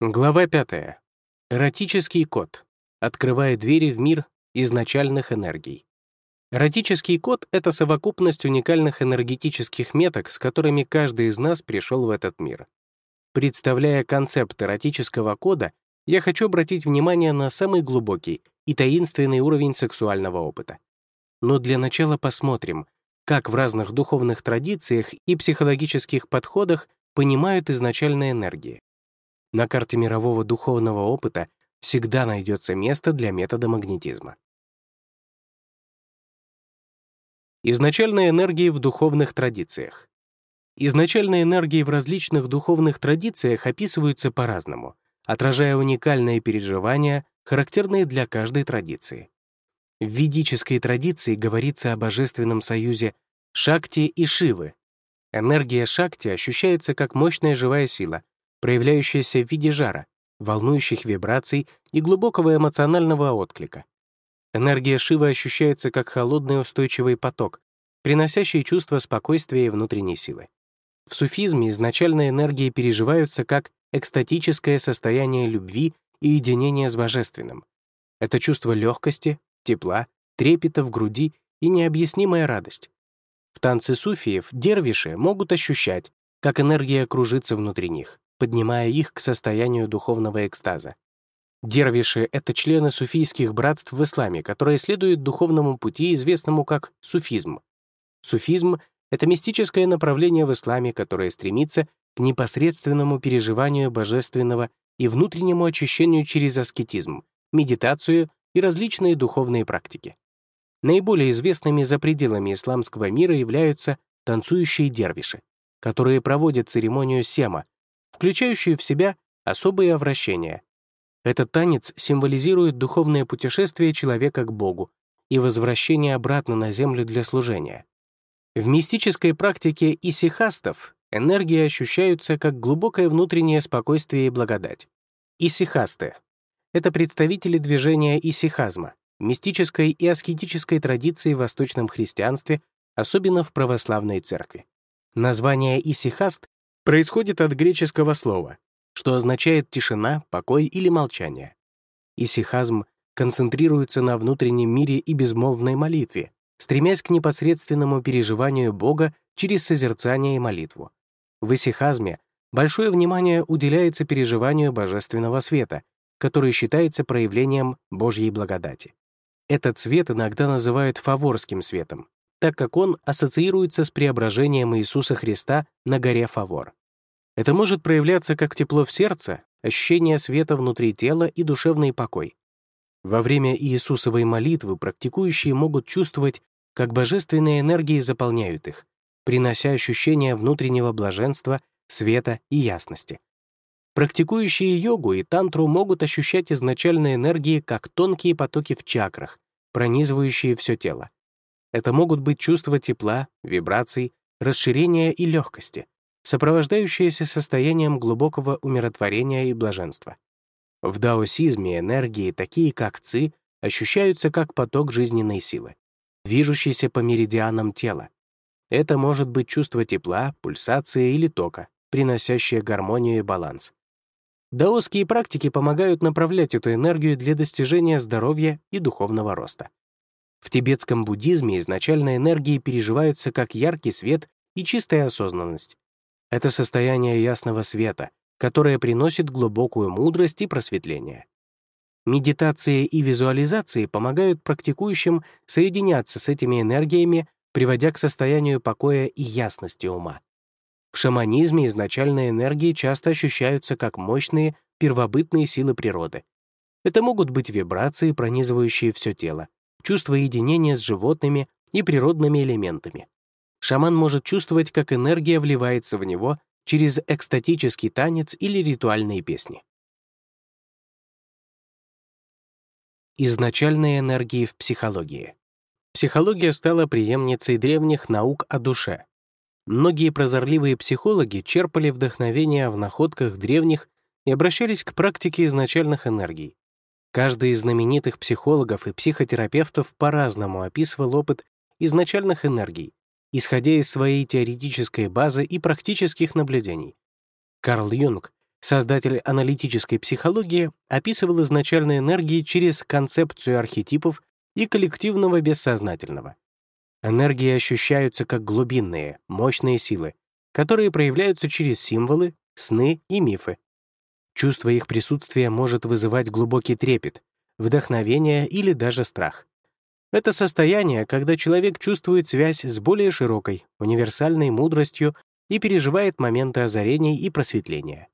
Глава 5. Эротический код. Открывая двери в мир изначальных энергий. Эротический код — это совокупность уникальных энергетических меток, с которыми каждый из нас пришел в этот мир. Представляя концепт эротического кода, я хочу обратить внимание на самый глубокий и таинственный уровень сексуального опыта. Но для начала посмотрим, как в разных духовных традициях и психологических подходах понимают изначальные энергии. На карте мирового духовного опыта всегда найдется место для метода магнетизма. Изначальные энергии в духовных традициях. Изначальные энергии в различных духовных традициях описываются по-разному, отражая уникальные переживания, характерные для каждой традиции. В ведической традиции говорится о божественном союзе Шакти и Шивы. Энергия Шакти ощущается как мощная живая сила, проявляющаяся в виде жара, волнующих вибраций и глубокого эмоционального отклика. Энергия Шивы ощущается как холодный устойчивый поток, приносящий чувство спокойствия и внутренней силы. В суфизме изначально энергии переживаются как экстатическое состояние любви и единения с божественным. Это чувство легкости, тепла, трепета в груди и необъяснимая радость. В танце суфиев дервиши могут ощущать, как энергия кружится внутри них поднимая их к состоянию духовного экстаза. Дервиши — это члены суфийских братств в исламе, которые следуют духовному пути, известному как суфизм. Суфизм — это мистическое направление в исламе, которое стремится к непосредственному переживанию божественного и внутреннему очищению через аскетизм, медитацию и различные духовные практики. Наиболее известными за пределами исламского мира являются танцующие дервиши, которые проводят церемонию сема, включающую в себя особые обращения. Этот танец символизирует духовное путешествие человека к Богу и возвращение обратно на землю для служения. В мистической практике исихастов энергии ощущаются как глубокое внутреннее спокойствие и благодать. Исихасты — это представители движения исихазма, мистической и аскетической традиции в восточном христианстве, особенно в православной церкви. Название исихаст происходит от греческого слова, что означает тишина, покой или молчание. Исихазм концентрируется на внутреннем мире и безмолвной молитве, стремясь к непосредственному переживанию Бога через созерцание и молитву. В исихазме большое внимание уделяется переживанию божественного света, который считается проявлением Божьей благодати. Этот свет иногда называют фаворским светом, так как он ассоциируется с преображением Иисуса Христа на горе Фавор. Это может проявляться как тепло в сердце, ощущение света внутри тела и душевный покой. Во время Иисусовой молитвы практикующие могут чувствовать, как божественные энергии заполняют их, принося ощущение внутреннего блаженства, света и ясности. Практикующие йогу и тантру могут ощущать изначальные энергии как тонкие потоки в чакрах, пронизывающие все тело. Это могут быть чувства тепла, вибраций, расширения и легкости — сопровождающееся состоянием глубокого умиротворения и блаженства. В даосизме энергии, такие как ци, ощущаются как поток жизненной силы, движущийся по меридианам тела. Это может быть чувство тепла, пульсации или тока, приносящее гармонию и баланс. Даосские практики помогают направлять эту энергию для достижения здоровья и духовного роста. В тибетском буддизме изначально энергии переживаются как яркий свет и чистая осознанность, это состояние ясного света, которое приносит глубокую мудрость и просветление. Медитации и визуализации помогают практикующим соединяться с этими энергиями, приводя к состоянию покоя и ясности ума. В шаманизме изначальные энергии часто ощущаются как мощные первобытные силы природы. Это могут быть вибрации, пронизывающие все тело, чувство единения с животными и природными элементами. Шаман может чувствовать, как энергия вливается в него через экстатический танец или ритуальные песни. Изначальные энергии в психологии. Психология стала преемницей древних наук о душе. Многие прозорливые психологи черпали вдохновение в находках древних и обращались к практике изначальных энергий. Каждый из знаменитых психологов и психотерапевтов по-разному описывал опыт изначальных энергий, исходя из своей теоретической базы и практических наблюдений. Карл Юнг создатель аналитической психологии, описывал изначальные энергии через концепцию архетипов и коллективного бессознательного. Энергии ощущаются как глубинные, мощные силы, которые проявляются через символы, сны и мифы. Чувство их присутствия может вызывать глубокий трепет, вдохновение или даже страх. Это состояние, когда человек чувствует связь с более широкой, универсальной мудростью и переживает моменты озарений и просветления.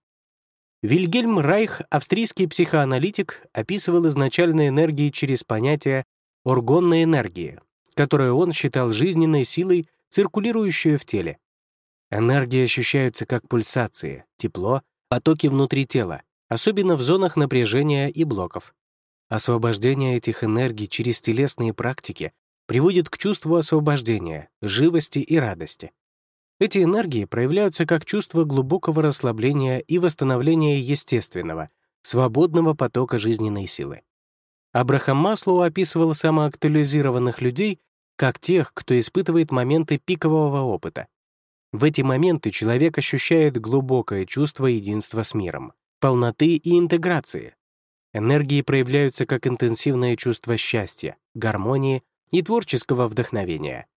Вильгельм Райх, австрийский психоаналитик, описывал изначальные энергии через понятие «оргонной энергии», которую он считал жизненной силой, циркулирующую в теле. Энергии ощущаются как пульсации, тепло, потоки внутри тела, особенно в зонах напряжения и блоков. Освобождение этих энергий через телесные практики приводит к чувству освобождения, живости и радости. Эти энергии проявляются как чувство глубокого расслабления и восстановления естественного, свободного потока жизненной силы. Абрахам Маслоу описывал самоактуализированных людей как тех, кто испытывает моменты пикового опыта. В эти моменты человек ощущает глубокое чувство единства с миром, полноты и интеграции, Энергии проявляются как интенсивное чувство счастья, гармонии и творческого вдохновения.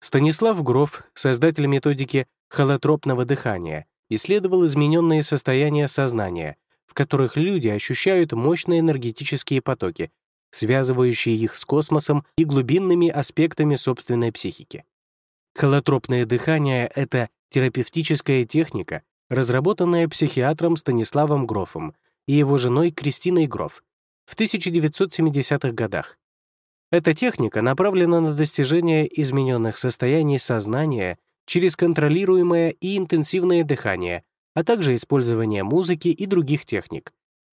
Станислав Гров, создатель методики холотропного дыхания, исследовал измененные состояния сознания, в которых люди ощущают мощные энергетические потоки, связывающие их с космосом и глубинными аспектами собственной психики. Холотропное дыхание — это терапевтическая техника, разработанная психиатром Станиславом Грофом — и его женой Кристиной Гроф в 1970-х годах. Эта техника направлена на достижение измененных состояний сознания через контролируемое и интенсивное дыхание, а также использование музыки и других техник.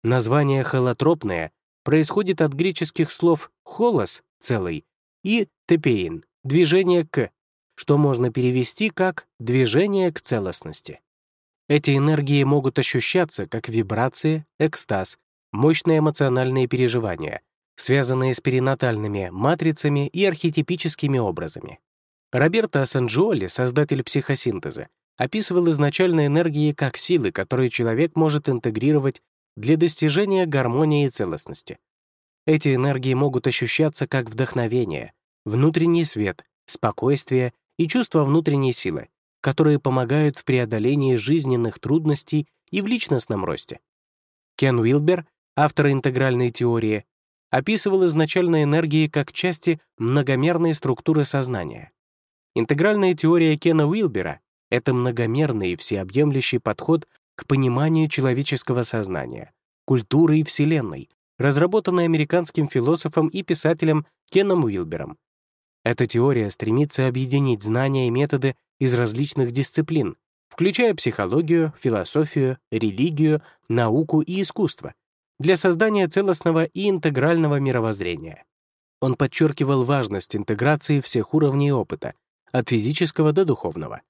Название «холотропное» происходит от греческих слов «холос» — «целый» и «тепеин» — «движение к», что можно перевести как «движение к целостности». Эти энергии могут ощущаться как вибрации, экстаз, мощные эмоциональные переживания, связанные с перинатальными матрицами и архетипическими образами. Роберто Ассанджиоли, создатель психосинтеза, описывал изначальные энергии как силы, которые человек может интегрировать для достижения гармонии и целостности. Эти энергии могут ощущаться как вдохновение, внутренний свет, спокойствие и чувство внутренней силы, которые помогают в преодолении жизненных трудностей и в личностном росте. Кен Уилбер, автор интегральной теории, описывал изначальные энергии как части многомерной структуры сознания. Интегральная теория Кена Уилбера — это многомерный и всеобъемлющий подход к пониманию человеческого сознания, культуры и Вселенной, разработанный американским философом и писателем Кеном Уилбером. Эта теория стремится объединить знания и методы из различных дисциплин, включая психологию, философию, религию, науку и искусство, для создания целостного и интегрального мировоззрения. Он подчеркивал важность интеграции всех уровней опыта, от физического до духовного.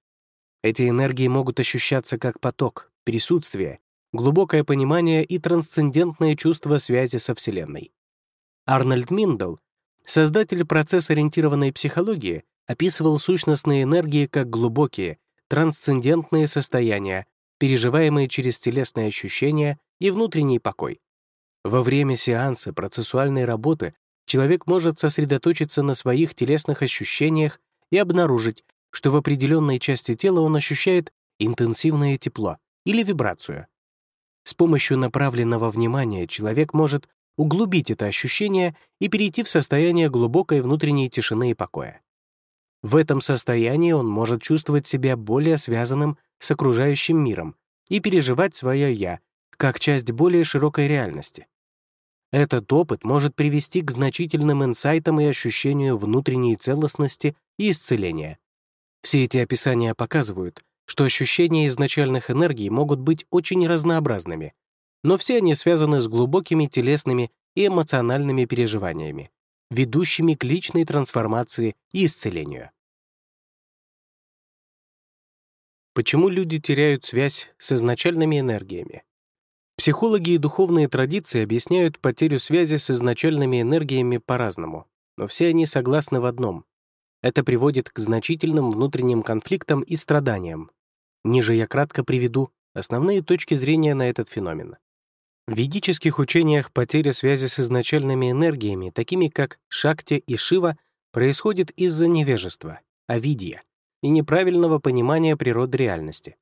Эти энергии могут ощущаться как поток, присутствие, глубокое понимание и трансцендентное чувство связи со Вселенной. Арнольд Миндл, создатель процесс-ориентированной психологии, описывал сущностные энергии как глубокие, трансцендентные состояния, переживаемые через телесные ощущения и внутренний покой. Во время сеанса процессуальной работы человек может сосредоточиться на своих телесных ощущениях и обнаружить, что в определенной части тела он ощущает интенсивное тепло или вибрацию. С помощью направленного внимания человек может углубить это ощущение и перейти в состояние глубокой внутренней тишины и покоя. В этом состоянии он может чувствовать себя более связанным с окружающим миром и переживать свое «я» как часть более широкой реальности. Этот опыт может привести к значительным инсайтам и ощущению внутренней целостности и исцеления. Все эти описания показывают, что ощущения изначальных энергий могут быть очень разнообразными, но все они связаны с глубокими телесными и эмоциональными переживаниями, ведущими к личной трансформации и исцелению. Почему люди теряют связь с изначальными энергиями? Психологи и духовные традиции объясняют потерю связи с изначальными энергиями по-разному, но все они согласны в одном. Это приводит к значительным внутренним конфликтам и страданиям. Ниже я кратко приведу основные точки зрения на этот феномен. В ведических учениях потеря связи с изначальными энергиями, такими как Шакти и Шива, происходит из-за невежества, авидия и неправильного понимания природы реальности.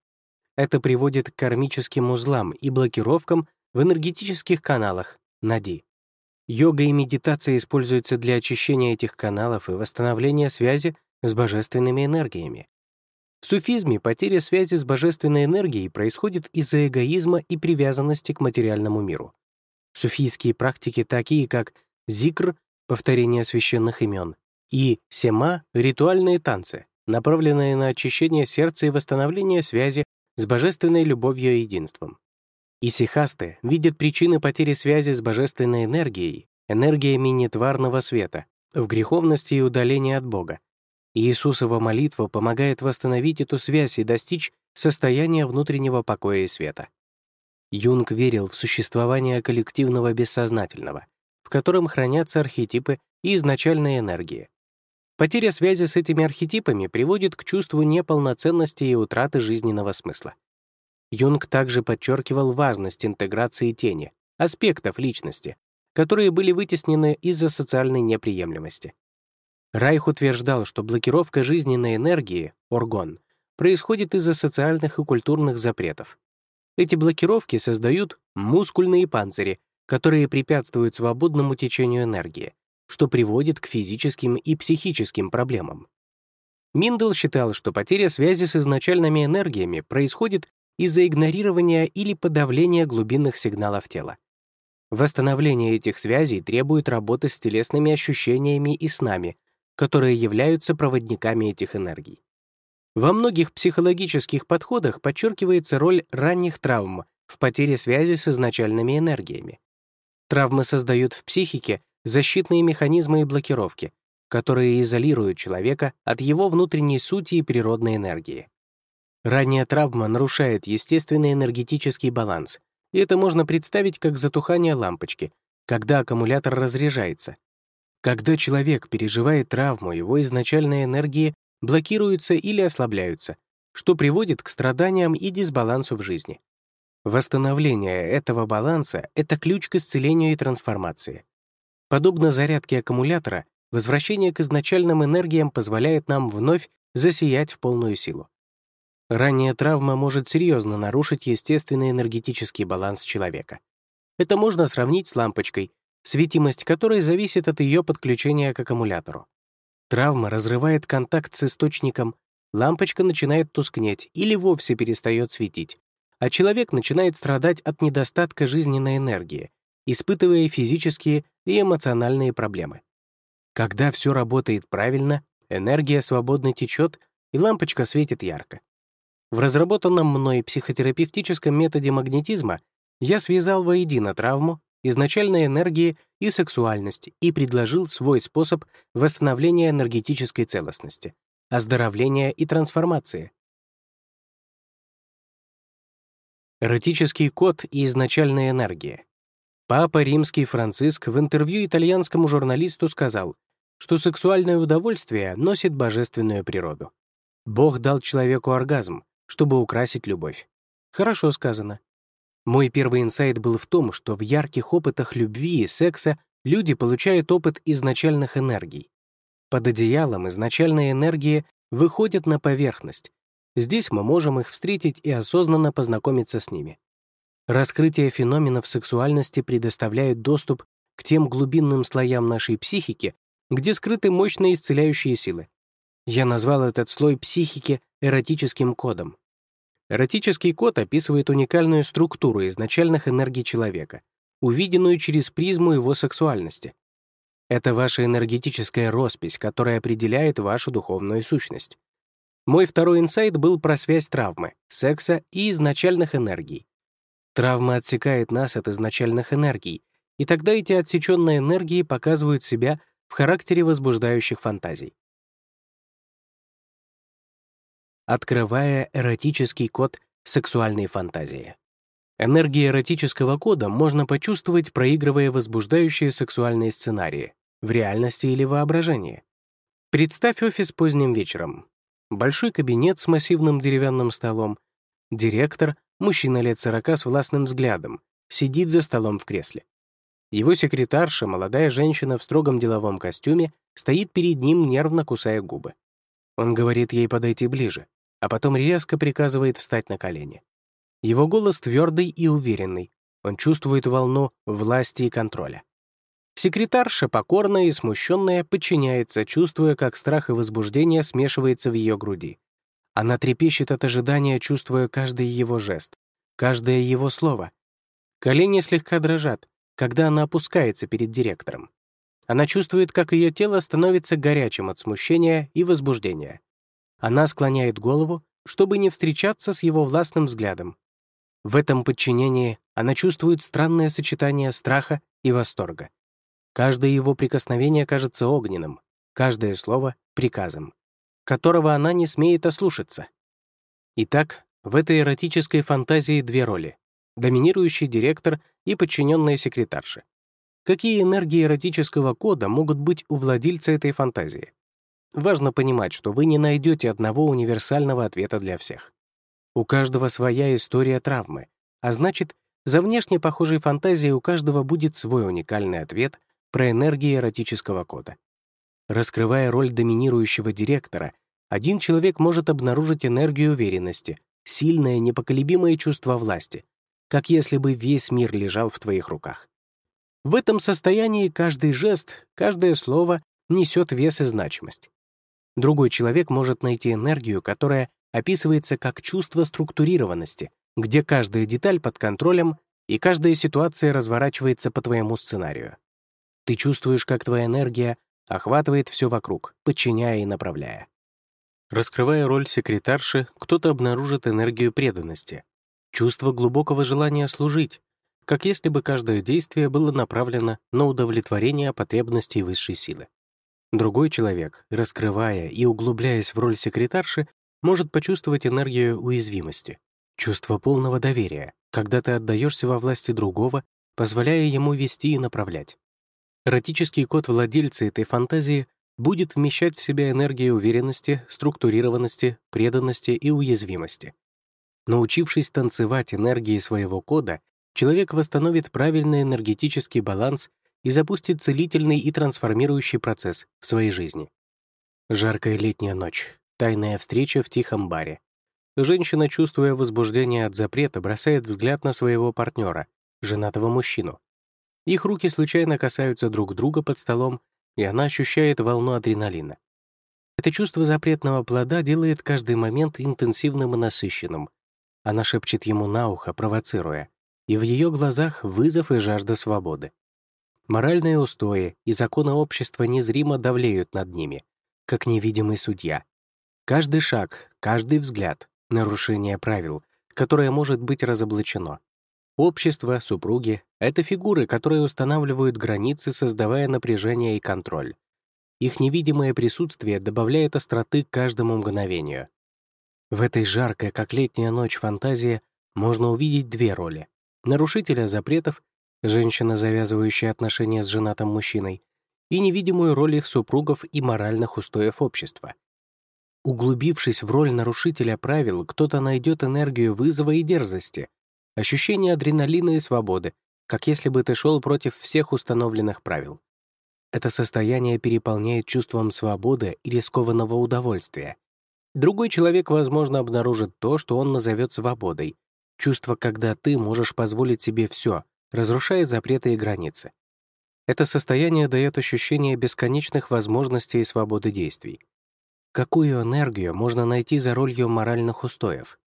Это приводит к кармическим узлам и блокировкам в энергетических каналах, нади. Йога и медитация используются для очищения этих каналов и восстановления связи с божественными энергиями. В суфизме потеря связи с божественной энергией происходит из-за эгоизма и привязанности к материальному миру. Суфийские практики, такие как зикр — повторение священных имен, и сема — ритуальные танцы, направленные на очищение сердца и восстановление связи с божественной любовью и единством. Исихасты видят причины потери связи с божественной энергией, энергиями нетварного света, в греховности и удалении от Бога, Иисусова молитва помогает восстановить эту связь и достичь состояния внутреннего покоя и света. Юнг верил в существование коллективного бессознательного, в котором хранятся архетипы и изначальные энергии. Потеря связи с этими архетипами приводит к чувству неполноценности и утраты жизненного смысла. Юнг также подчеркивал важность интеграции тени, аспектов личности, которые были вытеснены из-за социальной неприемлемости. Райх утверждал, что блокировка жизненной энергии, оргон, происходит из-за социальных и культурных запретов. Эти блокировки создают мускульные панцири, которые препятствуют свободному течению энергии, что приводит к физическим и психическим проблемам. Миндл считал, что потеря связи с изначальными энергиями происходит из-за игнорирования или подавления глубинных сигналов тела. Восстановление этих связей требует работы с телесными ощущениями и снами, которые являются проводниками этих энергий. Во многих психологических подходах подчеркивается роль ранних травм в потере связи с изначальными энергиями. Травмы создают в психике защитные механизмы и блокировки, которые изолируют человека от его внутренней сути и природной энергии. Ранняя травма нарушает естественный энергетический баланс, и это можно представить как затухание лампочки, когда аккумулятор разряжается, когда человек переживает травму, его изначальные энергии блокируются или ослабляются, что приводит к страданиям и дисбалансу в жизни. Восстановление этого баланса — это ключ к исцелению и трансформации. Подобно зарядке аккумулятора, возвращение к изначальным энергиям позволяет нам вновь засиять в полную силу. Ранняя травма может серьезно нарушить естественный энергетический баланс человека. Это можно сравнить с лампочкой, светимость которой зависит от ее подключения к аккумулятору. Травма разрывает контакт с источником, лампочка начинает тускнеть или вовсе перестает светить, а человек начинает страдать от недостатка жизненной энергии, испытывая физические и эмоциональные проблемы. Когда все работает правильно, энергия свободно течет, и лампочка светит ярко. В разработанном мной психотерапевтическом методе магнетизма я связал воедино травму, изначальной энергии и сексуальность и предложил свой способ восстановления энергетической целостности, оздоровления и трансформации. Эротический код и изначальная энергия. Папа Римский Франциск в интервью итальянскому журналисту сказал, что сексуальное удовольствие носит божественную природу. Бог дал человеку оргазм, чтобы украсить любовь. Хорошо сказано. Мой первый инсайт был в том, что в ярких опытах любви и секса люди получают опыт изначальных энергий. Под одеялом изначальные энергии выходят на поверхность. Здесь мы можем их встретить и осознанно познакомиться с ними. Раскрытие феноменов сексуальности предоставляет доступ к тем глубинным слоям нашей психики, где скрыты мощные исцеляющие силы. Я назвал этот слой психики эротическим кодом. Эротический код описывает уникальную структуру изначальных энергий человека, увиденную через призму его сексуальности. Это ваша энергетическая роспись, которая определяет вашу духовную сущность. Мой второй инсайт был про связь травмы, секса и изначальных энергий. Травма отсекает нас от изначальных энергий, и тогда эти отсеченные энергии показывают себя в характере возбуждающих фантазий. Открывая эротический код сексуальной фантазии. Энергии эротического кода можно почувствовать, проигрывая возбуждающие сексуальные сценарии в реальности или воображении. Представь офис поздним вечером. Большой кабинет с массивным деревянным столом, Директор — мужчина лет 40 с властным взглядом, сидит за столом в кресле. Его секретарша, молодая женщина в строгом деловом костюме, стоит перед ним, нервно кусая губы. Он говорит ей подойти ближе, а потом резко приказывает встать на колени. Его голос твердый и уверенный. Он чувствует волну власти и контроля. Секретарша, покорная и смущенная, подчиняется, чувствуя, как страх и возбуждение смешивается в ее груди. Она трепещет от ожидания, чувствуя каждый его жест, каждое его слово. Колени слегка дрожат, когда она опускается перед директором. Она чувствует, как ее тело становится горячим от смущения и возбуждения. Она склоняет голову, чтобы не встречаться с его властным взглядом. В этом подчинении она чувствует странное сочетание страха и восторга. Каждое его прикосновение кажется огненным, каждое слово — приказом, которого она не смеет ослушаться. Итак, в этой эротической фантазии две роли доминирующий директор и подчиненная секретарша. Какие энергии эротического кода могут быть у владельца этой фантазии? Важно понимать, что вы не найдете одного универсального ответа для всех. У каждого своя история травмы, а значит, за внешне похожей фантазией у каждого будет свой уникальный ответ про энергии эротического кода. Раскрывая роль доминирующего директора, один человек может обнаружить энергию уверенности, сильное непоколебимое чувство власти, как если бы весь мир лежал в твоих руках. В этом состоянии каждый жест, каждое слово несет вес и значимость. Другой человек может найти энергию, которая описывается как чувство структурированности, где каждая деталь под контролем и каждая ситуация разворачивается по твоему сценарию. Ты чувствуешь, как твоя энергия охватывает все вокруг, подчиняя и направляя. Раскрывая роль секретарши, кто-то обнаружит энергию преданности, чувство глубокого желания служить, как если бы каждое действие было направлено на удовлетворение потребностей высшей силы. Другой человек, раскрывая и углубляясь в роль секретарши, может почувствовать энергию уязвимости, чувство полного доверия, когда ты отдаешься во власти другого, позволяя ему вести и направлять. Эротический код владельца этой фантазии будет вмещать в себя энергию уверенности, структурированности, преданности и уязвимости. Научившись танцевать энергией своего кода, человек восстановит правильный энергетический баланс и запустит целительный и трансформирующий процесс в своей жизни. Жаркая летняя ночь, тайная встреча в тихом баре. Женщина, чувствуя возбуждение от запрета, бросает взгляд на своего партнера, женатого мужчину. Их руки случайно касаются друг друга под столом, и она ощущает волну адреналина. Это чувство запретного плода делает каждый момент интенсивным и насыщенным, она шепчет ему на ухо, провоцируя, и в ее глазах вызов и жажда свободы. Моральные устои и законы общества незримо давлеют над ними, как невидимый судья. Каждый шаг, каждый взгляд — нарушение правил, которое может быть разоблачено. Общество, супруги — это фигуры, которые устанавливают границы, создавая напряжение и контроль. Их невидимое присутствие добавляет остроты каждому мгновению. В этой жаркой, как летняя ночь, фантазии можно увидеть две роли. Нарушителя запретов, женщина, завязывающая отношения с женатым мужчиной, и невидимую роль их супругов и моральных устоев общества. Углубившись в роль нарушителя правил, кто-то найдет энергию вызова и дерзости, ощущение адреналина и свободы, как если бы ты шел против всех установленных правил. Это состояние переполняет чувством свободы и рискованного удовольствия, Другой человек, возможно, обнаружит то, что он назовет свободой. Чувство, когда ты можешь позволить себе все, разрушая запреты и границы. Это состояние дает ощущение бесконечных возможностей и свободы действий. Какую энергию можно найти за ролью моральных устоев?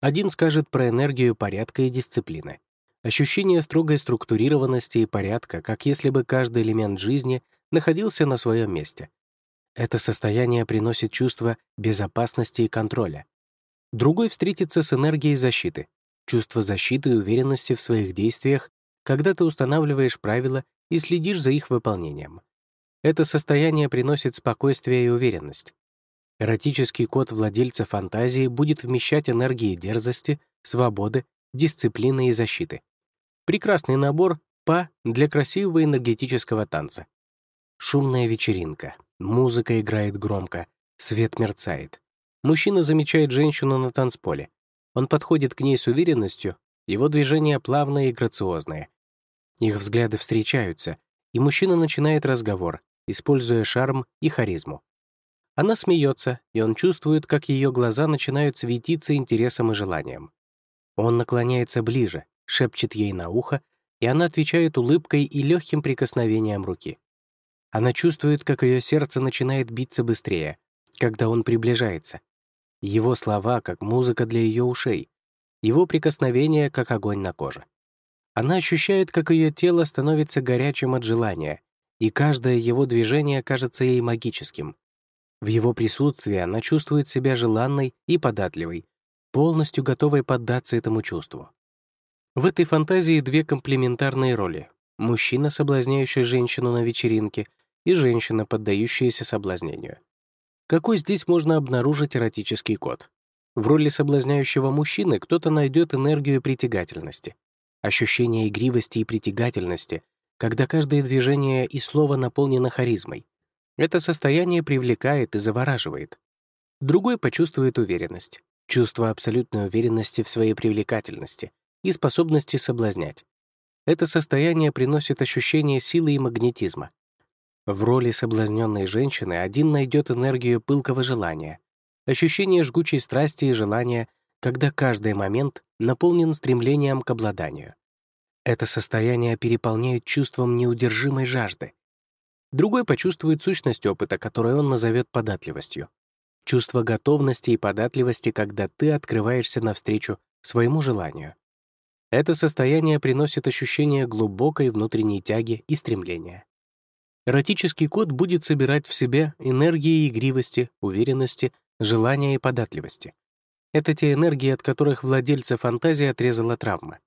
Один скажет про энергию порядка и дисциплины. Ощущение строгой структурированности и порядка, как если бы каждый элемент жизни находился на своем месте. Это состояние приносит чувство безопасности и контроля. Другой встретится с энергией защиты, чувство защиты и уверенности в своих действиях, когда ты устанавливаешь правила и следишь за их выполнением. Это состояние приносит спокойствие и уверенность. Эротический код владельца фантазии будет вмещать энергии дерзости, свободы, дисциплины и защиты. Прекрасный набор па для красивого энергетического танца. Шумная вечеринка, Музыка играет громко, свет мерцает. Мужчина замечает женщину на танцполе. Он подходит к ней с уверенностью, его движения плавные и грациозные. Их взгляды встречаются, и мужчина начинает разговор, используя шарм и харизму. Она смеется, и он чувствует, как ее глаза начинают светиться интересом и желанием. Он наклоняется ближе, шепчет ей на ухо, и она отвечает улыбкой и легким прикосновением руки. Она чувствует, как ее сердце начинает биться быстрее, когда он приближается. Его слова — как музыка для ее ушей, его прикосновение — как огонь на коже. Она ощущает, как ее тело становится горячим от желания, и каждое его движение кажется ей магическим. В его присутствии она чувствует себя желанной и податливой, полностью готовой поддаться этому чувству. В этой фантазии две комплементарные роли — мужчина, соблазняющий женщину на вечеринке, и женщина, поддающаяся соблазнению. Какой здесь можно обнаружить эротический код? В роли соблазняющего мужчины кто-то найдет энергию притягательности, ощущение игривости и притягательности, когда каждое движение и слово наполнено харизмой. Это состояние привлекает и завораживает. Другой почувствует уверенность, чувство абсолютной уверенности в своей привлекательности и способности соблазнять. Это состояние приносит ощущение силы и магнетизма. В роли соблазненной женщины один найдет энергию пылкого желания, ощущение жгучей страсти и желания, когда каждый момент наполнен стремлением к обладанию. Это состояние переполняет чувством неудержимой жажды. Другой почувствует сущность опыта, которую он назовет податливостью. Чувство готовности и податливости, когда ты открываешься навстречу своему желанию. Это состояние приносит ощущение глубокой внутренней тяги и стремления. Эротический код будет собирать в себе энергии игривости, уверенности, желания и податливости. Это те энергии, от которых владельца фантазии отрезала травма.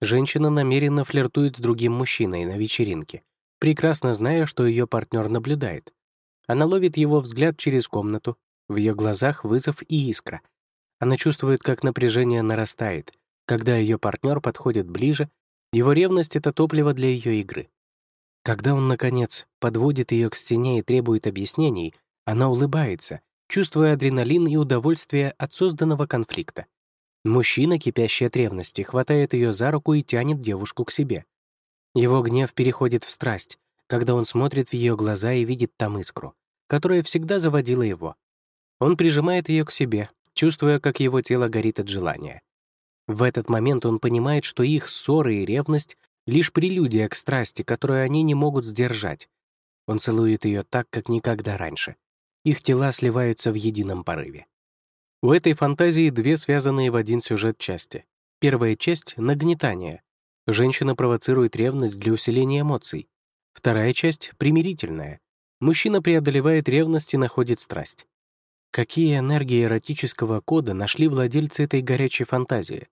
Женщина намеренно флиртует с другим мужчиной на вечеринке, прекрасно зная, что ее партнер наблюдает. Она ловит его взгляд через комнату, в ее глазах вызов и искра. Она чувствует, как напряжение нарастает, когда ее партнер подходит ближе, его ревность — это топливо для ее игры. Когда он, наконец, подводит ее к стене и требует объяснений, она улыбается, чувствуя адреналин и удовольствие от созданного конфликта. Мужчина, кипящий от ревности, хватает ее за руку и тянет девушку к себе. Его гнев переходит в страсть, когда он смотрит в ее глаза и видит там искру, которая всегда заводила его. Он прижимает ее к себе, чувствуя, как его тело горит от желания. В этот момент он понимает, что их ссоры и ревность — лишь прелюдия к страсти, которую они не могут сдержать. Он целует ее так, как никогда раньше. Их тела сливаются в едином порыве. У этой фантазии две связанные в один сюжет части. Первая часть — нагнетание. Женщина провоцирует ревность для усиления эмоций. Вторая часть — примирительная. Мужчина преодолевает ревность и находит страсть. Какие энергии эротического кода нашли владельцы этой горячей фантазии?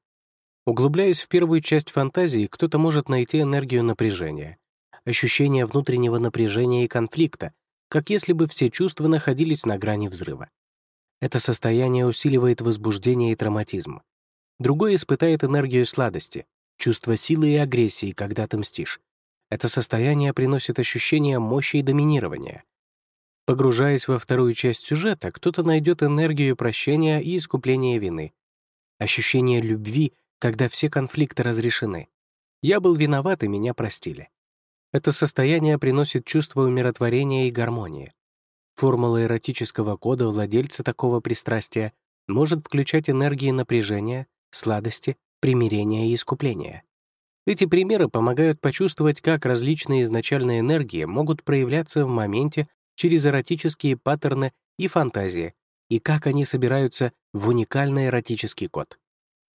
Углубляясь в первую часть фантазии, кто-то может найти энергию напряжения, ощущение внутреннего напряжения и конфликта, как если бы все чувства находились на грани взрыва. Это состояние усиливает возбуждение и травматизм. Другой испытает энергию сладости, чувство силы и агрессии, когда ты мстишь. Это состояние приносит ощущение мощи и доминирования. Погружаясь во вторую часть сюжета, кто-то найдет энергию прощения и искупления вины. Ощущение любви, когда все конфликты разрешены. Я был виноват, и меня простили. Это состояние приносит чувство умиротворения и гармонии. Формула эротического кода владельца такого пристрастия может включать энергии напряжения, сладости, примирения и искупления. Эти примеры помогают почувствовать, как различные изначальные энергии могут проявляться в моменте через эротические паттерны и фантазии, и как они собираются в уникальный эротический код.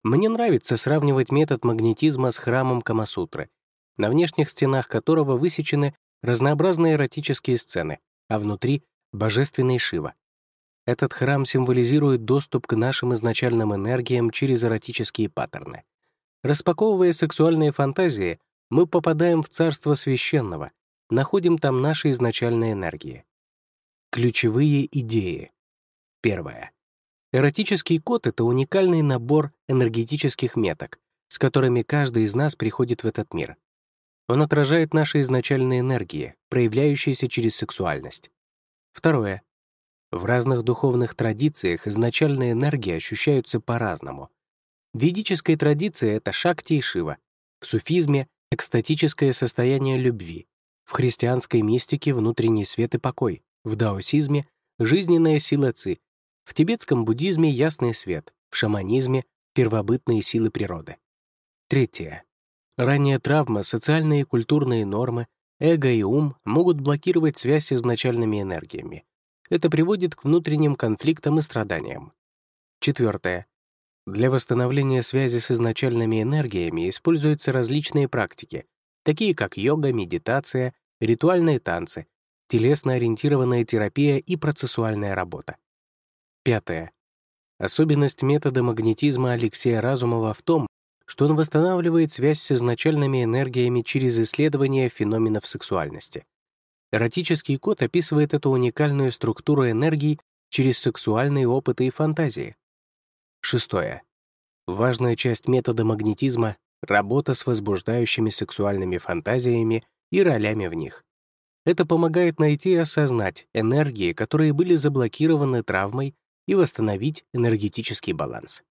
Мне нравится сравнивать метод магнетизма с храмом Камасутры, на внешних стенах которого высечены разнообразные эротические сцены, а внутри божественный Шива. Этот храм символизирует доступ к нашим изначальным энергиям через эротические паттерны. Распаковывая сексуальные фантазии, мы попадаем в царство священного, находим там наши изначальные энергии. Ключевые идеи. Первое. Эротический код — это уникальный набор энергетических меток, с которыми каждый из нас приходит в этот мир. Он отражает наши изначальные энергии, проявляющиеся через сексуальность. Второе. В разных духовных традициях изначальные энергии ощущаются по-разному. В ведической традиции это Шакти и Шива, в суфизме — экстатическое состояние любви, в христианской мистике — внутренний свет и покой, в даосизме — жизненная сила ци, в тибетском буддизме — ясный свет, в шаманизме — первобытные силы природы. Третье. Ранее травма, социальные и культурные нормы, эго и ум могут блокировать связь с изначальными энергиями. Это приводит к внутренним конфликтам и страданиям. Четвертое. Для восстановления связи с изначальными энергиями используются различные практики, такие как йога, медитация, ритуальные танцы, телесно-ориентированная терапия и процессуальная работа. Пятое. Особенность метода магнетизма Алексея Разумова в том, что он восстанавливает связь с изначальными энергиями через исследование феноменов сексуальности. Эротический код описывает эту уникальную структуру энергий через сексуальные опыты и фантазии. Шестое. Важная часть метода магнетизма — работа с возбуждающими сексуальными фантазиями и ролями в них. Это помогает найти и осознать энергии, которые были заблокированы травмой, и восстановить энергетический баланс.